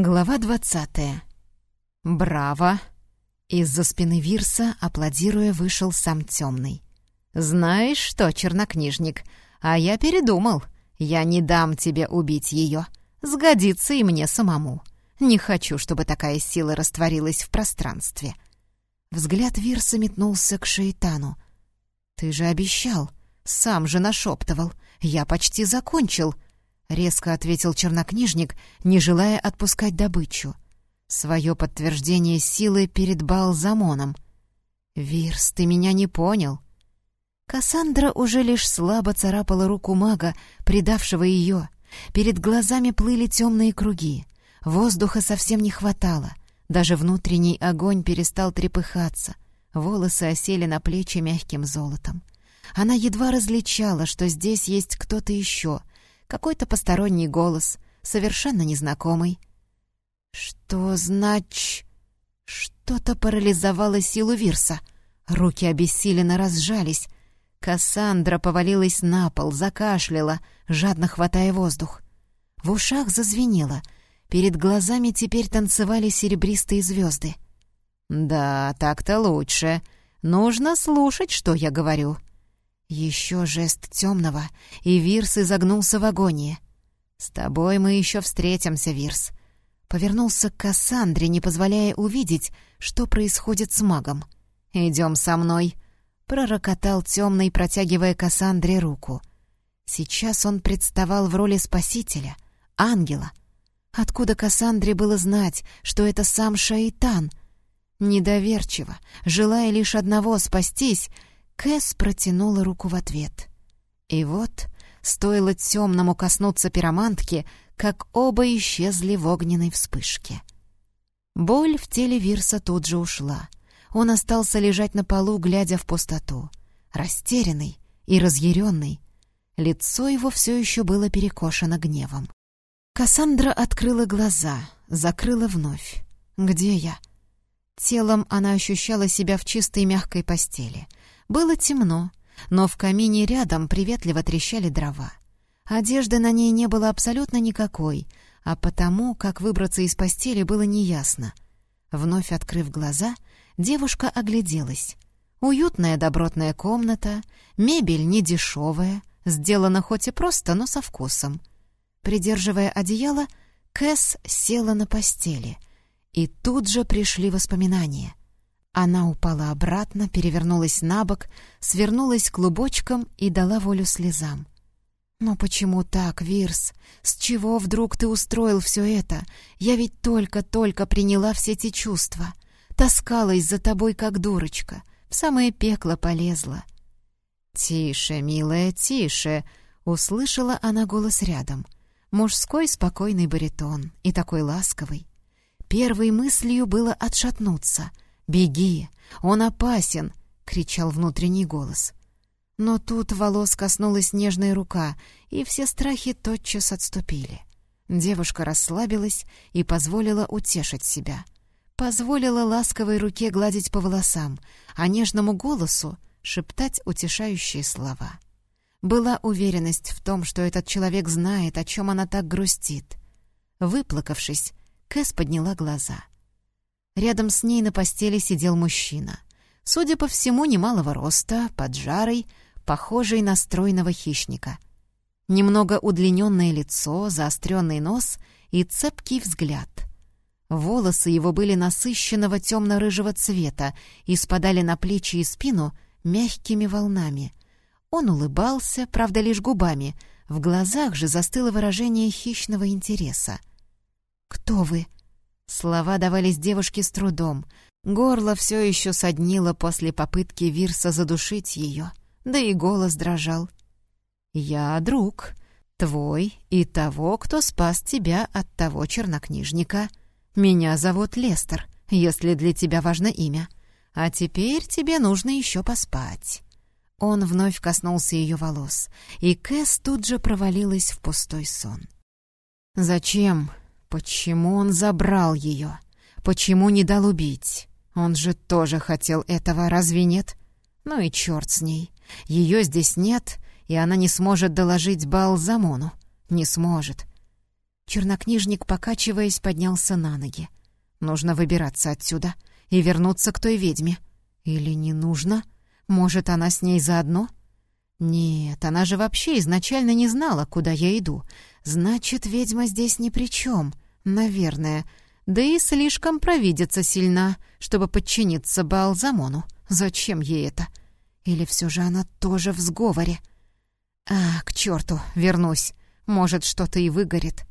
Глава двадцатая. «Браво!» Из-за спины Вирса, аплодируя, вышел сам темный. «Знаешь что, чернокнижник, а я передумал. Я не дам тебе убить ее. Сгодится и мне самому. Не хочу, чтобы такая сила растворилась в пространстве». Взгляд Вирса метнулся к Шейтану. «Ты же обещал, сам же нашептывал. Я почти закончил», — резко ответил чернокнижник, не желая отпускать добычу. Свое подтверждение силы перед Балзамоном. «Вирс, ты меня не понял». Кассандра уже лишь слабо царапала руку мага, предавшего ее. Перед глазами плыли темные круги. Воздуха совсем не хватало. Даже внутренний огонь перестал трепыхаться. Волосы осели на плечи мягким золотом. Она едва различала, что здесь есть кто-то еще, какой-то посторонний голос, совершенно незнакомый. «Что знач...» Что-то парализовало силу Вирса. Руки обессиленно разжались. Кассандра повалилась на пол, закашляла, жадно хватая воздух. В ушах зазвенело. Перед глазами теперь танцевали серебристые звезды. «Да, так-то лучше. Нужно слушать, что я говорю», еще жест темного, и Вирс изогнулся в агонии. «С тобой мы еще встретимся, Вирс». Повернулся к Кассандре, не позволяя увидеть, что происходит с магом. «Идем со мной», — пророкотал темный, протягивая Кассандре руку. Сейчас он представал в роли спасителя, ангела. Откуда Кассандре было знать, что это сам Шаитан? Недоверчиво, желая лишь одного — спастись — Кэс протянула руку в ответ. И вот, стоило темному коснуться пиромантки, как оба исчезли в огненной вспышке. Боль в теле Вирса тут же ушла. Он остался лежать на полу, глядя в пустоту. Растерянный и разъяренный. Лицо его все еще было перекошено гневом. Кассандра открыла глаза, закрыла вновь. «Где я?» Телом она ощущала себя в чистой мягкой постели — было темно, но в камине рядом приветливо трещали дрова. Одежды на ней не было абсолютно никакой, а потому, как выбраться из постели, было неясно. Вновь открыв глаза, девушка огляделась. Уютная добротная комната, мебель недешевая, сделана хоть и просто, но со вкусом. Придерживая одеяло, Кэс села на постели. И тут же пришли воспоминания. Она упала обратно, перевернулась на бок, свернулась клубочком и дала волю слезам. «Но почему так, Вирс? С чего вдруг ты устроил все это? Я ведь только-только приняла все эти чувства. Таскалась за тобой, как дурочка. В самое пекло полезла». «Тише, милая, тише!» — услышала она голос рядом. Мужской спокойный баритон и такой ласковый. Первой мыслью было отшатнуться — «Беги! Он опасен!» — кричал внутренний голос. Но тут волос коснулась нежная рука, и все страхи тотчас отступили. Девушка расслабилась и позволила утешить себя. Позволила ласковой руке гладить по волосам, а нежному голосу шептать утешающие слова. Была уверенность в том, что этот человек знает, о чем она так грустит. Выплакавшись, Кэс подняла глаза — Рядом с ней на постели сидел мужчина. Судя по всему, немалого роста, поджарый, похожий на стройного хищника. Немного удлиненное лицо, заостренный нос и цепкий взгляд. Волосы его были насыщенного темно-рыжего цвета и спадали на плечи и спину мягкими волнами. Он улыбался, правда, лишь губами, в глазах же застыло выражение хищного интереса. «Кто вы?» Слова давались девушке с трудом. Горло все еще соднило после попытки Вирса задушить ее, да и голос дрожал. «Я друг, твой и того, кто спас тебя от того чернокнижника. Меня зовут Лестер, если для тебя важно имя. А теперь тебе нужно еще поспать». Он вновь коснулся ее волос, и Кэс тут же провалилась в пустой сон. «Зачем?» Почему он забрал ее? Почему не дал убить? Он же тоже хотел этого, разве нет? Ну и черт с ней. Ее здесь нет, и она не сможет доложить Балзамону. Не сможет. Чернокнижник, покачиваясь, поднялся на ноги. Нужно выбираться отсюда и вернуться к той ведьме. Или не нужно? Может, она с ней заодно? Нет, она же вообще изначально не знала, куда я иду. Значит, ведьма здесь ни при чем. Наверное. Да и слишком провидится сильна, чтобы подчиниться Баалзамону. Зачем ей это? Или все же она тоже в сговоре? А, к черту, вернусь. Может, что-то и выгорит.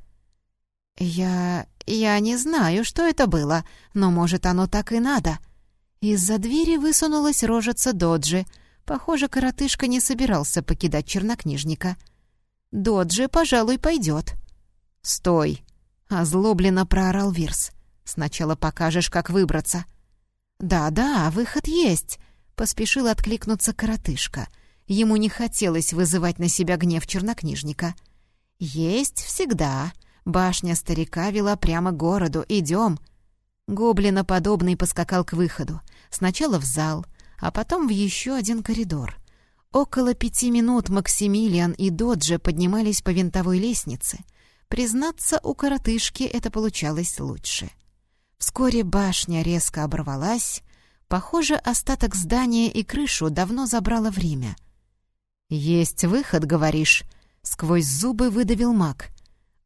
Я... я не знаю, что это было, но, может, оно так и надо. Из-за двери высунулась рожица Доджи. Похоже, коротышка не собирался покидать чернокнижника. «Доджи, пожалуй, пойдет». «Стой!» — озлобленно проорал Вирс. «Сначала покажешь, как выбраться». «Да-да, выход есть», — поспешил откликнуться коротышка. Ему не хотелось вызывать на себя гнев чернокнижника. «Есть всегда. Башня старика вела прямо к городу. Идем». Гоблиноподобный поскакал к выходу. Сначала в зал, а потом в еще один коридор. Около пяти минут Максимилиан и Доджи поднимались по винтовой лестнице. Признаться, у коротышки это получалось лучше. Вскоре башня резко оборвалась. Похоже, остаток здания и крышу давно забрало время. «Есть выход, говоришь?» — сквозь зубы выдавил маг.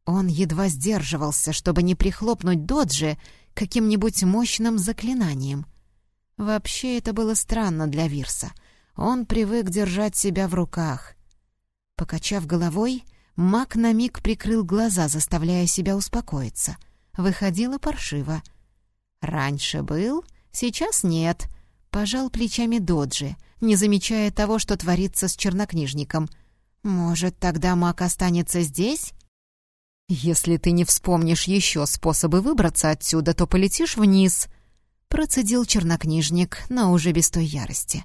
Он едва сдерживался, чтобы не прихлопнуть Доджи каким-нибудь мощным заклинанием. Вообще это было странно для Вирса. Он привык держать себя в руках. Покачав головой, маг на миг прикрыл глаза, заставляя себя успокоиться. Выходило паршиво. «Раньше был, сейчас нет», — пожал плечами Доджи, не замечая того, что творится с чернокнижником. «Может, тогда маг останется здесь?» «Если ты не вспомнишь еще способы выбраться отсюда, то полетишь вниз», — процедил чернокнижник, но уже без той ярости.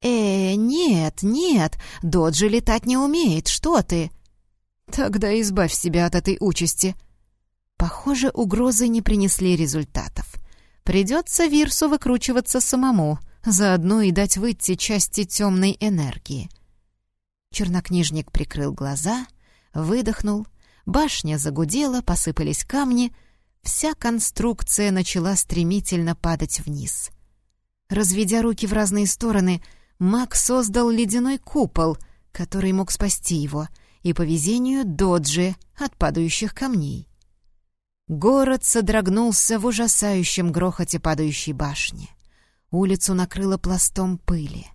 «Э, нет, нет, Доджи летать не умеет, что ты?» «Тогда избавь себя от этой участи». Похоже, угрозы не принесли результатов. Придется Вирсу выкручиваться самому, заодно и дать выйти части темной энергии. Чернокнижник прикрыл глаза, выдохнул Башня загудела, посыпались камни. Вся конструкция начала стремительно падать вниз. Разведя руки в разные стороны, маг создал ледяной купол, который мог спасти его, и по везению доджи от падающих камней. Город содрогнулся в ужасающем грохоте падающей башни. Улицу накрыло пластом пыли.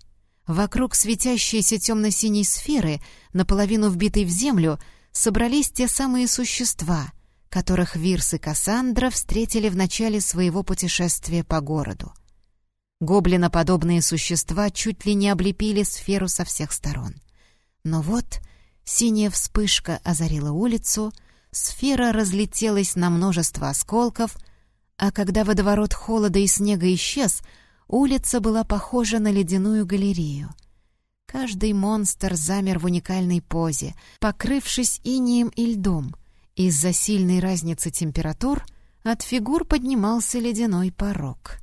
Вокруг светящейся темно-синей сферы, наполовину вбитой в землю, собрались те самые существа, которых Вирс и Кассандра встретили в начале своего путешествия по городу. Гоблиноподобные существа чуть ли не облепили сферу со всех сторон. Но вот синяя вспышка озарила улицу, сфера разлетелась на множество осколков, а когда водоворот холода и снега исчез, улица была похожа на ледяную галерею — Каждый монстр замер в уникальной позе, покрывшись инием и льдом. Из-за сильной разницы температур от фигур поднимался ледяной порог.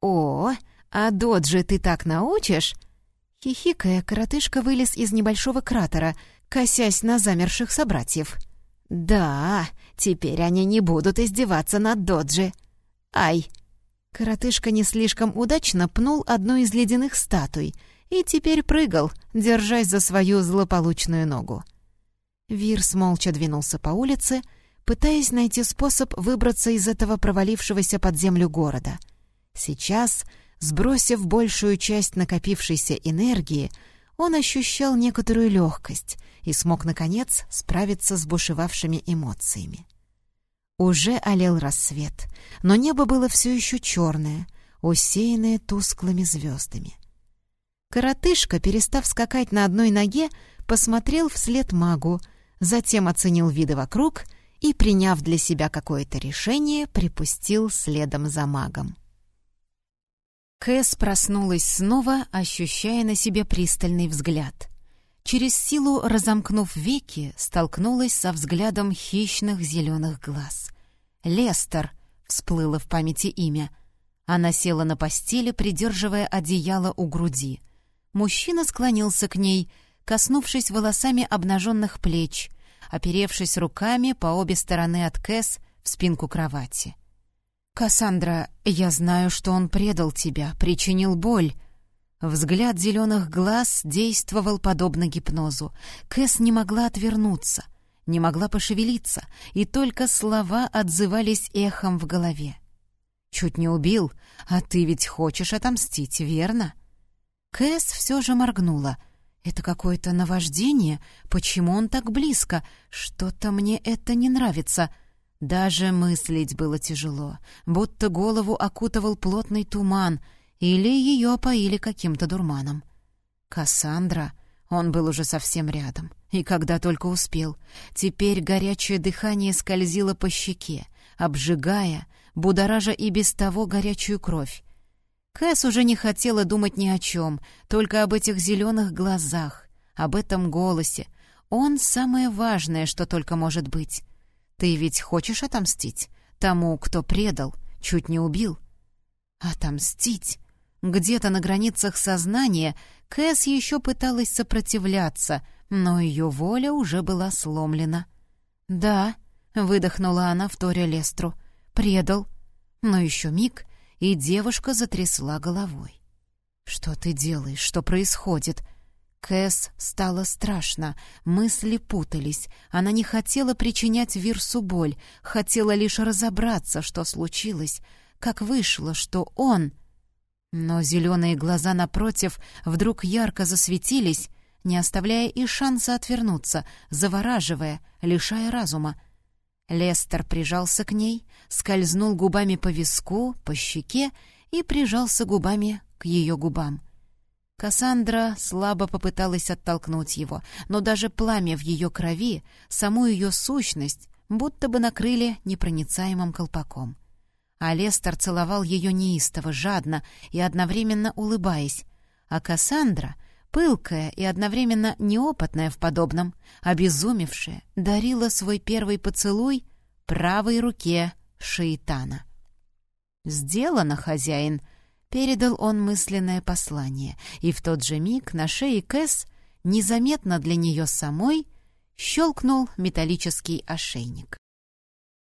«О, а доджи ты так научишь?» Хихикая, коротышка вылез из небольшого кратера, косясь на замерших собратьев. «Да, теперь они не будут издеваться над доджи. Ай!» Коротышка не слишком удачно пнул одну из ледяных статуй — и теперь прыгал, держась за свою злополучную ногу. Вирс молча двинулся по улице, пытаясь найти способ выбраться из этого провалившегося под землю города. Сейчас, сбросив большую часть накопившейся энергии, он ощущал некоторую легкость и смог, наконец, справиться с бушевавшими эмоциями. Уже олел рассвет, но небо было все еще черное, усеянное тусклыми звездами. Коротышка, перестав скакать на одной ноге, посмотрел вслед магу, затем оценил виды вокруг и, приняв для себя какое-то решение, припустил следом за магом. Кэс проснулась снова, ощущая на себе пристальный взгляд. Через силу, разомкнув веки, столкнулась со взглядом хищных зеленых глаз. «Лестер!» — всплыло в памяти имя. Она села на постели, придерживая одеяло у груди — Мужчина склонился к ней, коснувшись волосами обнаженных плеч, оперевшись руками по обе стороны от Кэс в спинку кровати. «Кассандра, я знаю, что он предал тебя, причинил боль». Взгляд зеленых глаз действовал подобно гипнозу. Кэс не могла отвернуться, не могла пошевелиться, и только слова отзывались эхом в голове. «Чуть не убил, а ты ведь хочешь отомстить, верно?» Кэс все же моргнула. «Это какое-то наваждение? Почему он так близко? Что-то мне это не нравится». Даже мыслить было тяжело, будто голову окутывал плотный туман, или ее опоили каким-то дурманом. Кассандра, он был уже совсем рядом, и когда только успел. Теперь горячее дыхание скользило по щеке, обжигая, будоража и без того горячую кровь. Кэс уже не хотела думать ни о чем, только об этих зеленых глазах, об этом голосе. Он самое важное, что только может быть. Ты ведь хочешь отомстить? Тому, кто предал, чуть не убил. Отомстить? Где-то на границах сознания Кэс еще пыталась сопротивляться, но ее воля уже была сломлена. «Да», — выдохнула она в торе Лестру, — «предал». Но еще миг, и девушка затрясла головой. «Что ты делаешь? Что происходит?» Кэс стало страшно, мысли путались. Она не хотела причинять Вирсу боль, хотела лишь разобраться, что случилось, как вышло, что он... Но зеленые глаза напротив вдруг ярко засветились, не оставляя и шанса отвернуться, завораживая, лишая разума. Лестер прижался к ней, скользнул губами по виску, по щеке и прижался губами к ее губам — Кассандра слабо попыталась оттолкнуть его, но даже пламя в ее крови, саму ее сущность, будто бы накрыли непроницаемым колпаком. А Лестер целовал ее неистово, жадно и одновременно улыбаясь, а Кассандра, пылкая и одновременно неопытная в подобном, обезумевшая, дарила свой первый поцелуй правой руке Шейтана. «Сделано, хозяин!» Передал он мысленное послание, и в тот же миг на шее Кэс, незаметно для нее самой, щелкнул металлический ошейник.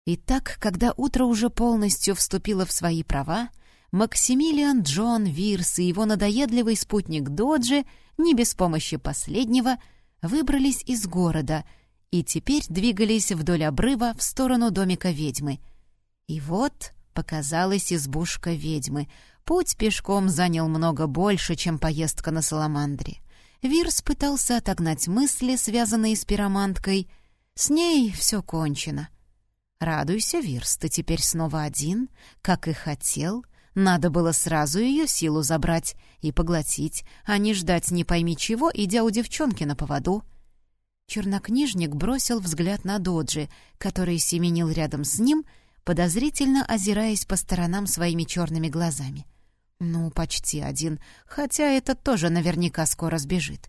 Итак, когда утро уже полностью вступило в свои права, Максимилиан Джон Вирс и его надоедливый спутник Доджи, не без помощи последнего, выбрались из города и теперь двигались вдоль обрыва в сторону домика ведьмы. И вот показалась избушка ведьмы, Путь пешком занял много больше, чем поездка на Саламандре. Вирс пытался отогнать мысли, связанные с пироманткой. С ней все кончено. «Радуйся, Вирс, ты теперь снова один, как и хотел. Надо было сразу ее силу забрать и поглотить, а не ждать не пойми чего, идя у девчонки на поводу». Чернокнижник бросил взгляд на Доджи, который семенил рядом с ним, подозрительно озираясь по сторонам своими черными глазами. Ну, почти один, хотя этот тоже наверняка скоро сбежит.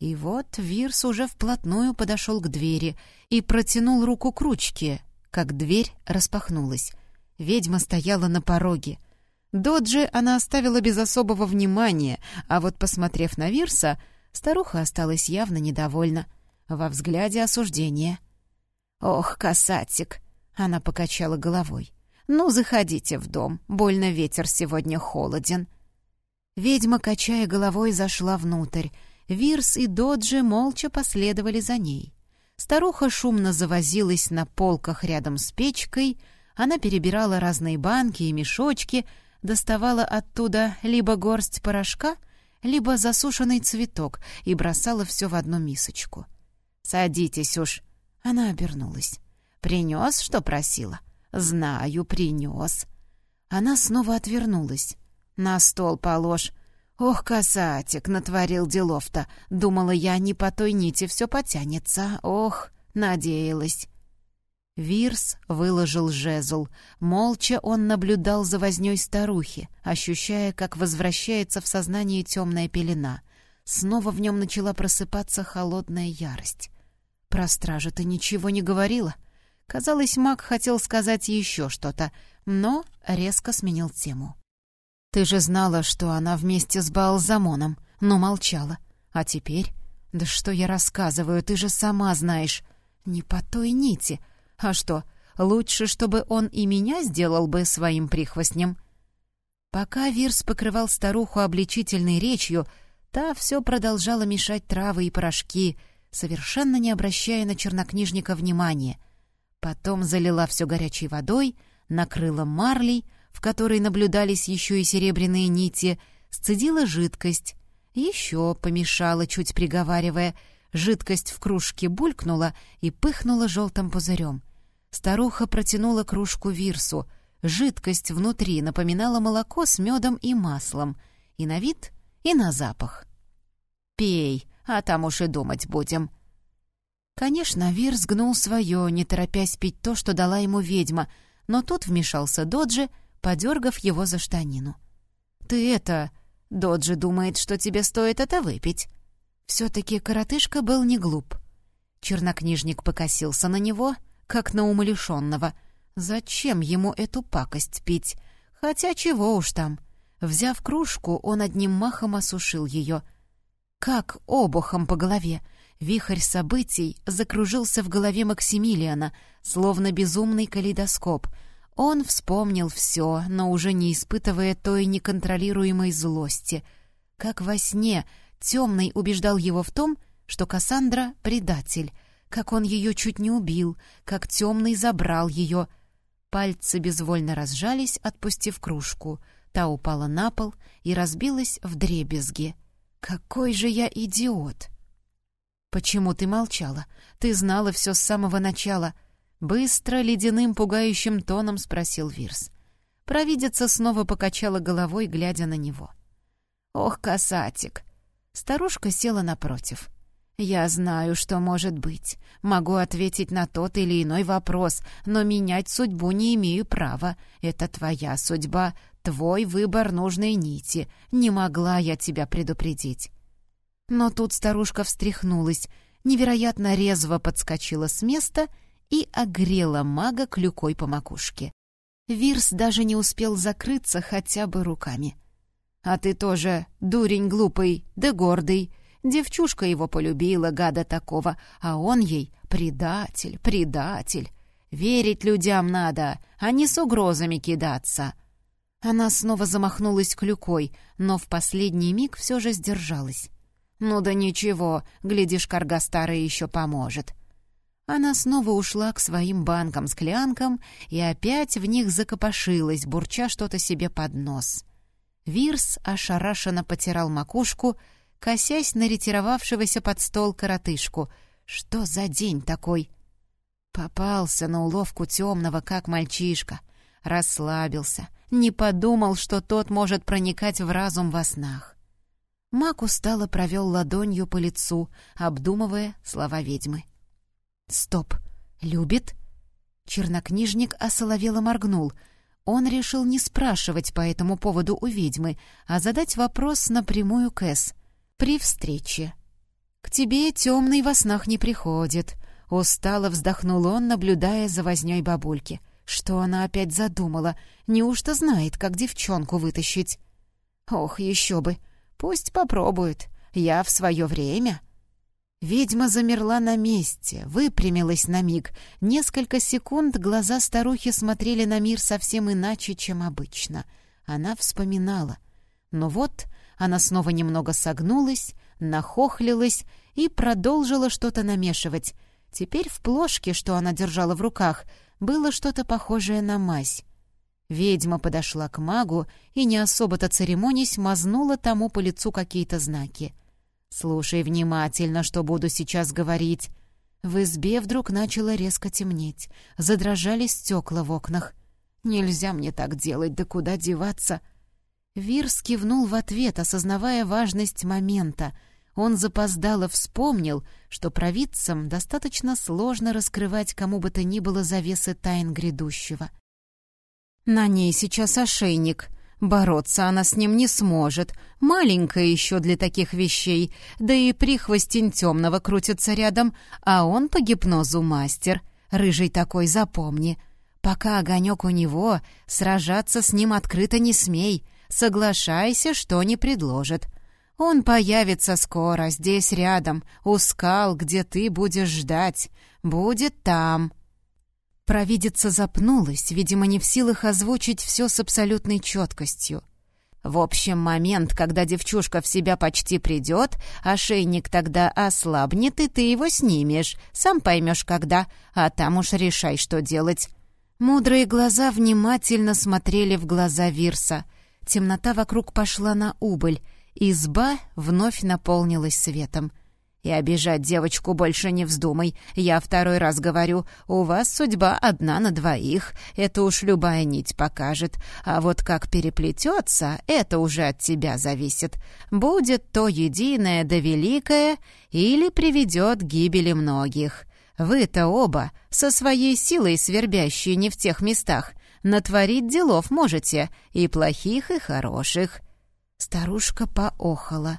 И вот Вирс уже вплотную подошел к двери и протянул руку к ручке, как дверь распахнулась. Ведьма стояла на пороге. Доджи она оставила без особого внимания, а вот, посмотрев на Вирса, старуха осталась явно недовольна. Во взгляде осуждение. «Ох, касатик!» — она покачала головой. «Ну, заходите в дом, больно ветер сегодня холоден». Ведьма, качая головой, зашла внутрь. Вирс и Доджи молча последовали за ней. Старуха шумно завозилась на полках рядом с печкой, она перебирала разные банки и мешочки, доставала оттуда либо горсть порошка, либо засушенный цветок и бросала все в одну мисочку. «Садитесь уж!» Она обернулась. «Принес, что просила?» «Знаю, принес». Она снова отвернулась. «На стол положь». «Ох, касатик, натворил делов-то. Думала я, не по той нити все потянется. Ох, надеялась». Вирс выложил жезл. Молча он наблюдал за вознёй старухи, ощущая, как возвращается в сознание темная пелена. Снова в нем начала просыпаться холодная ярость. «Про стража ты ничего не говорила?» Казалось, маг хотел сказать еще что-то, но резко сменил тему. «Ты же знала, что она вместе с Баалзамоном, но молчала. А теперь? Да что я рассказываю, ты же сама знаешь. Не по той нити. А что, лучше, чтобы он и меня сделал бы своим прихвостнем?» Пока Вирс покрывал старуху обличительной речью, та все продолжала мешать травы и порошки, совершенно не обращая на чернокнижника внимания. Потом залила все горячей водой, накрыла марлей, в которой наблюдались еще и серебряные нити, сцедила жидкость, еще помешала, чуть приговаривая. Жидкость в кружке булькнула и пыхнула желтым пузырем. Старуха протянула кружку Вирсу — Жидкость внутри напоминала молоко с медом и маслом. И на вид, и на запах. «Пей, а там уж и думать будем». Конечно, Вир сгнул свое, не торопясь пить то, что дала ему ведьма, но тут вмешался Доджи, подергав его за штанину. «Ты это...» Доджи думает, что тебе стоит это выпить. Все-таки коротышка был не глуп. Чернокнижник покосился на него, как на умалишенного — Зачем ему эту пакость пить? Хотя чего уж там. Взяв кружку, он одним махом осушил ее. Как обухом по голове. Вихрь событий закружился в голове Максимилиана, словно безумный калейдоскоп. Он вспомнил все, но уже не испытывая той неконтролируемой злости. Как во сне темный убеждал его в том, что Кассандра — предатель, как он ее чуть не убил, как темный забрал ее — Пальцы безвольно разжались, отпустив кружку. Та упала на пол и разбилась в дребезги. «Какой же я идиот!» «Почему ты молчала? Ты знала все с самого начала!» Быстро, ледяным, пугающим тоном спросил Вирс. Провидица снова покачала головой, глядя на него. «Ох, касатик!» Старушка села напротив. «Я знаю, что может быть. Могу ответить на тот или иной вопрос, но менять судьбу не имею права. Это твоя судьба, твой выбор нужной нити. Не могла я тебя предупредить». Но тут старушка встряхнулась, невероятно резво подскочила с места и огрела мага клюкой по макушке. Вирс даже не успел закрыться хотя бы руками. «А ты тоже дурень глупый, да гордый», Девчушка его полюбила, гада такого, а он ей предатель, предатель. Верить людям надо, а не с угрозами кидаться. Она снова замахнулась клюкой, но в последний миг все же сдержалась. «Ну да ничего, глядишь, карга старая еще поможет». Она снова ушла к своим банкам-склянкам и опять в них закопошилась, бурча что-то себе под нос. Вирс ошарашенно потирал макушку, косясь на ретировавшегося под стол коротышку. «Что за день такой?» Попался на уловку темного, как мальчишка. Расслабился, не подумал, что тот может проникать в разум во снах. Мак устало провел ладонью по лицу, обдумывая слова ведьмы. «Стоп! Любит?» Чернокнижник осоловело моргнул. Он решил не спрашивать по этому поводу у ведьмы, а задать вопрос напрямую Кэс при встрече. «К тебе темный во снах не приходит», — устало вздохнул он, наблюдая за вознёй бабульки. Что она опять задумала? Неужто знает, как девчонку вытащить? Ох, еще бы! Пусть попробует. Я в свое время. Ведьма замерла на месте, выпрямилась на миг. Несколько секунд глаза старухи смотрели на мир совсем иначе, чем обычно. Она вспоминала. Но вот она снова немного согнулась, нахохлилась и продолжила что-то намешивать. Теперь в плошке, что она держала в руках, было что-то похожее на мазь. Ведьма подошла к магу и, не особо-то церемонясь, мазнула тому по лицу какие-то знаки. «Слушай внимательно, что буду сейчас говорить». В избе вдруг начало резко темнеть. Задрожали стекла в окнах. «Нельзя мне так делать, да куда деваться?» Вирс кивнул в ответ, осознавая важность момента. Он запоздало вспомнил, что провидцам достаточно сложно раскрывать кому бы то ни было завесы тайн грядущего. «На ней сейчас ошейник. Бороться она с ним не сможет. Маленькая еще для таких вещей. Да и прихвостень темного крутится рядом, а он по гипнозу мастер. Рыжий такой, запомни. Пока огонек у него, сражаться с ним открыто не смей». Соглашайся, что не предложит. Он появится скоро, здесь рядом, у скал, где ты будешь ждать. Будет там». Провидица запнулась, видимо, не в силах озвучить все с абсолютной четкостью. В общем, момент, когда девчушка в себя почти придет, ошейник тогда ослабнет, и ты его снимешь. Сам поймешь, когда, а там уж решай, что делать. Мудрые глаза внимательно смотрели в глаза Вирса. Темнота вокруг пошла на убыль. Изба вновь наполнилась светом. «И обижать девочку больше не вздумай. Я второй раз говорю, у вас судьба одна на двоих. Это уж любая нить покажет. А вот как переплетется, это уже от тебя зависит. Будет то единое да великое или приведет к гибели многих. Вы-то оба, со своей силой свербящие не в тех местах, натворить делов можете, и плохих, и хороших». Старушка поохала.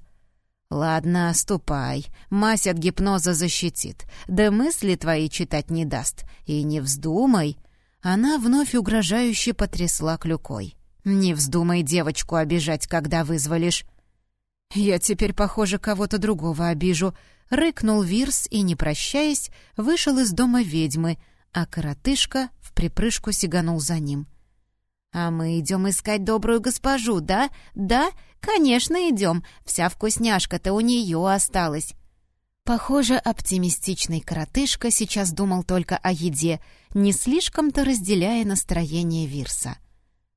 «Ладно, ступай. Мась от гипноза защитит. Да мысли твои читать не даст. И не вздумай». Она вновь угрожающе потрясла клюкой. «Не вздумай девочку обижать, когда вызволишь». «Я теперь, похоже, кого-то другого обижу», — рыкнул Вирс и, не прощаясь, вышел из дома ведьмы, а коротышка припрыжку сиганул за ним. «А мы идем искать добрую госпожу, да? Да? Конечно, идем. Вся вкусняшка-то у нее осталась». Похоже, оптимистичный коротышка сейчас думал только о еде, не слишком-то разделяя настроение Вирса.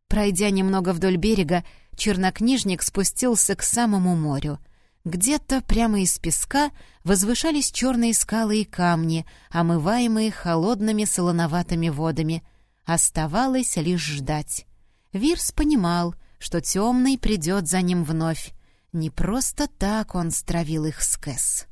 Пройдя немного вдоль берега, чернокнижник спустился к самому морю. Где-то прямо из песка возвышались черные скалы и камни, омываемые холодными солоноватыми водами — Оставалось лишь ждать. Вирс понимал, что темный придет за ним вновь. Не просто так он стравил их с Кэс.